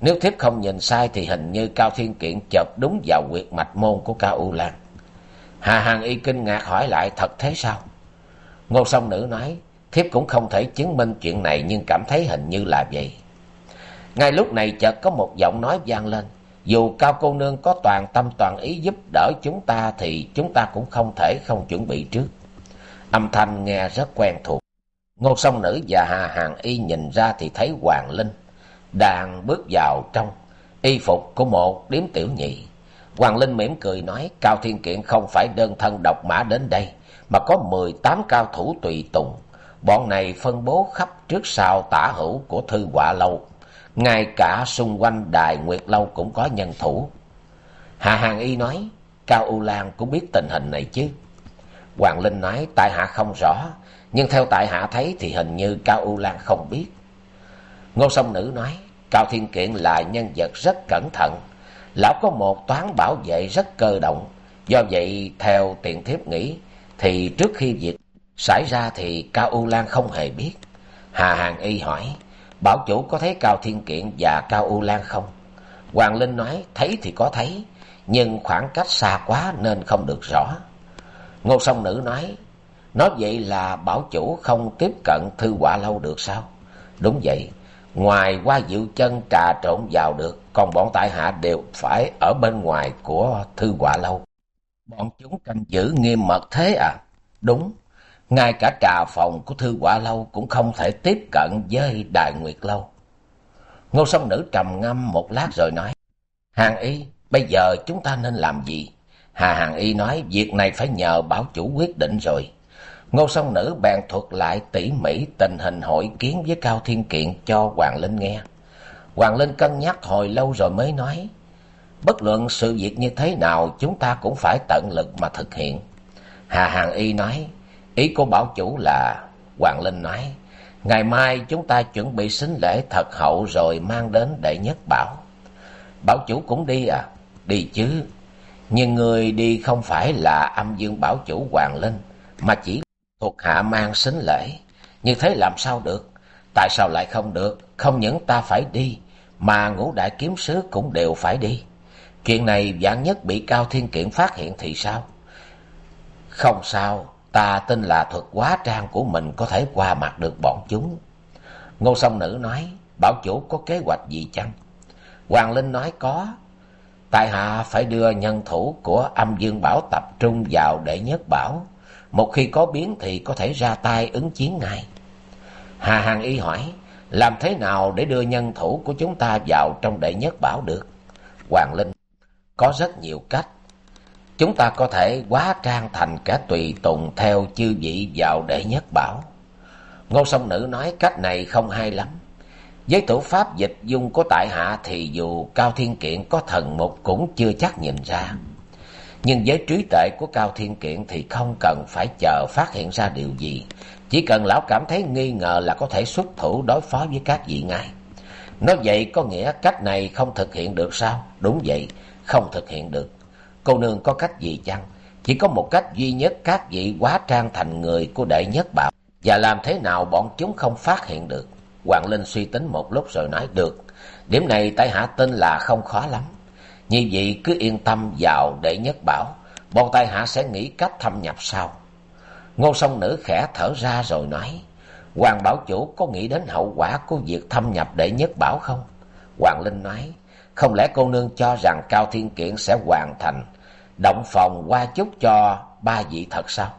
Nếu thiếp không nhìn sai thì hình như cao thiên kiện chợp đúng vào quyệt mạch môn của cao u lan. Hà hằng y kinh ngạc hỏi lại, thật thế sao? Ngô song nữ nói thiếp cũng không thể chứng minh chuyện này, nhưng cảm thấy hình như là vậy. Ngay lúc này chợt có một giọng nói vang lên. Dù cao cô nương có toàn tâm toàn ý giúp đỡ chúng ta thì chúng ta cũng không thể không chuẩn bị trước. Âm thanh nghe rất quen thuộc. Ngô song nữ và hà hàng y nhìn ra thì thấy hoàng linh đang bước vào trong y phục của một điếm tiểu nhị. Hoàng linh mỉm cười nói, cao thiên kiện không phải đơn thân độc mã đến đây, mà có mười tám cao thủ tùy tùng bọn này phân bố khắp trước sau tả hữu của thư họa lâu. Ngay cả xung quanh đài nguyệt lâu cũng có nhân thủ. Hà hàng y nói, cao u lan cũng biết tình hình này chứ. Hoàng linh nói, tại hạ không rõ, nhưng theo tại hạ thấy thì hình như cao u lan không biết. Ngô song nữ nói, cao thiên kiện là nhân vật rất cẩn thận. Lão có một toán bảo vệ rất cơ động. Do vậy, theo tiền thiếp nghĩ, thì trước khi việc xảy ra thì cao u lan không hề biết. Hà hàng y hỏi, bảo chủ có thấy cao thiên kiện và cao u lan không? Hoàng linh nói, thấy thì có thấy, nhưng khoảng cách xa quá nên không được rõ. Ngô song nữ nói nói vậy là bảo chủ không tiếp cận thư quả lâu được sao? Đúng vậy, ngoài qua dịu chân trà trộn vào được, còn bọn tại hạ đều phải ở bên ngoài của thư quả lâu. Bọn chúng canh giữ nghiêm mật thế à? Đúng ngay cả trà phòng của thư quả lâu cũng không thể tiếp cận với đại nguyệt lâu. Ngô song nữ trầm ngâm một lát rồi nói, hàng y, bây giờ chúng ta nên làm gì? Hà hàng y nói, việc này phải nhờ bảo chủ quyết định rồi. Ngô song nữ bèn thuật lại tỉ mỉ tình hình hội kiến với cao thiên kiện cho hoàng linh nghe. Hoàng linh cân nhắc hồi lâu rồi mới nói, bất luận sự việc như thế nào, chúng ta cũng phải tận lực mà thực hiện. Hà hàng y nói ý của bảo chủ là, hoàng linh nói, ngày mai chúng ta chuẩn bị xính lễ thật hậu rồi mang đến đệ nhất bảo. Bảo chủ cũng đi à? Đi chứ. Nhưng người đi không phải là âm dương bảo chủ hoàng linh, mà chỉ thuộc hạ mang xính lễ. Như thế làm sao được? Tại sao lại không được? Không những ta phải đi, mà ngũ đại kiếm sứ cũng đều phải đi. Chuyện này vạn nhất bị cao thiên kiện phát hiện thì sao? Không sao ta tin là thuật quá trang của mình có thể qua mặt được bọn chúng Ngô song nữ nói, bảo chủ có kế hoạch gì chăng? Hoàng Linh nói có. Tại hạ phải đưa nhân thủ của âm dương bảo tập trung vào đệ nhất bảo. Một khi có biến thì có thể ra tay ứng chiến ngay. Hà Hằng Y hỏi, làm thế nào để đưa nhân thủ của chúng ta vào trong đệ nhất bảo được? Hoàng Linh, có rất nhiều cách. Chúng ta có thể quá trang thành cả tùy tùng theo chư vị vào đệ nhất bảo. Ngô sông nữ nói cách này không hay lắm. Với thủ pháp dịch dung của tại hạ thì dù Cao Thiên Kiện có thần mục cũng chưa chắc nhìn ra. Nhưng với trí tuệ của Cao Thiên Kiện thì không cần phải chờ phát hiện ra điều gì. Chỉ cần lão cảm thấy nghi ngờ là có thể xuất thủ đối phó với các vị ngay. Nói vậy có nghĩa cách này không thực hiện được sao? Đúng vậy, không thực hiện được. Cô nương có cách gì chăng? Chỉ có một cách duy nhất, các vị quá trang thành người của đệ nhất bảo. Và làm thế nào bọn chúng không phát hiện được? Hoàng Linh suy tính một lúc rồi nói, được. Điểm này tại hạ tin là không khó lắm. Như vậy cứ yên tâm vào đệ nhất bảo. Bọn tại hạ sẽ nghĩ cách thâm nhập sau. Ngô song nữ khẽ thở ra rồi nói. Hoàng bảo chủ có nghĩ đến hậu quả của việc thâm nhập đệ nhất bảo không? Hoàng Linh nói. Không lẽ cô nương cho rằng Cao Thiên Kiện sẽ hoàn thành động phòng qua chút cho ba vị thật sao?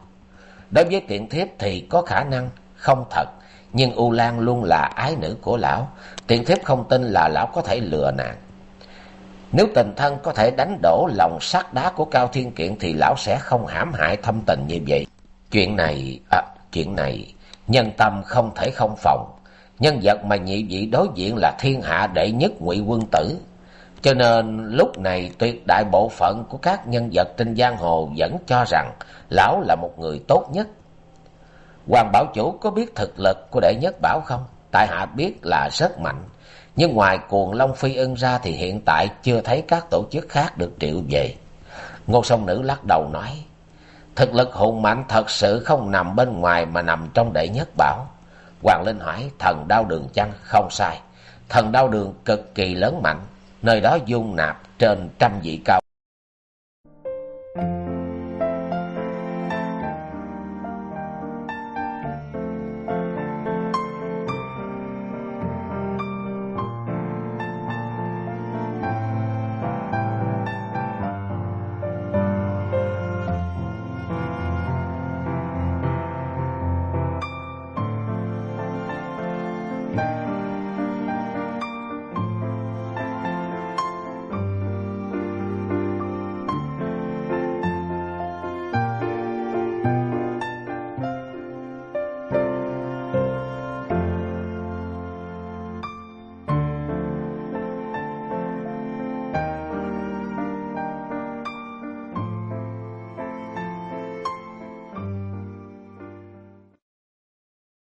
Đối với tiện thiếp thì có khả năng không thật, nhưng U Lan luôn là ái nữ của lão, tiện thiếp không tin là lão có thể lừa nàng. Nếu tình thân có thể đánh đổ lòng sắt đá của Cao Thiên Kiện thì lão sẽ không hãm hại thâm tình như vậy. Chuyện này, à, chuyện này, nhân tâm không thể không phòng. Nhân vật mà nhị vị đối diện là thiên hạ đệ nhất ngụy quân tử. Cho nên lúc này tuyệt đại bộ phận của các nhân vật trên giang hồ vẫn cho rằng lão là một người tốt nhất. Hoàng Bảo Chủ có biết thực lực của đệ nhất bảo không? Tại hạ biết là rất mạnh. Nhưng ngoài cuồng Long Phi ưng ra thì hiện tại chưa thấy các tổ chức khác được triệu về. Ngô sông nữ lắc đầu nói. Thực lực hùng mạnh thật sự không nằm bên ngoài mà nằm trong đệ nhất bảo. Hoàng Linh hỏi, thần đau đường chăng? Không sai. Thần đau đường cực kỳ lớn mạnh. Nơi đó dung nạp trên trăm vị cao.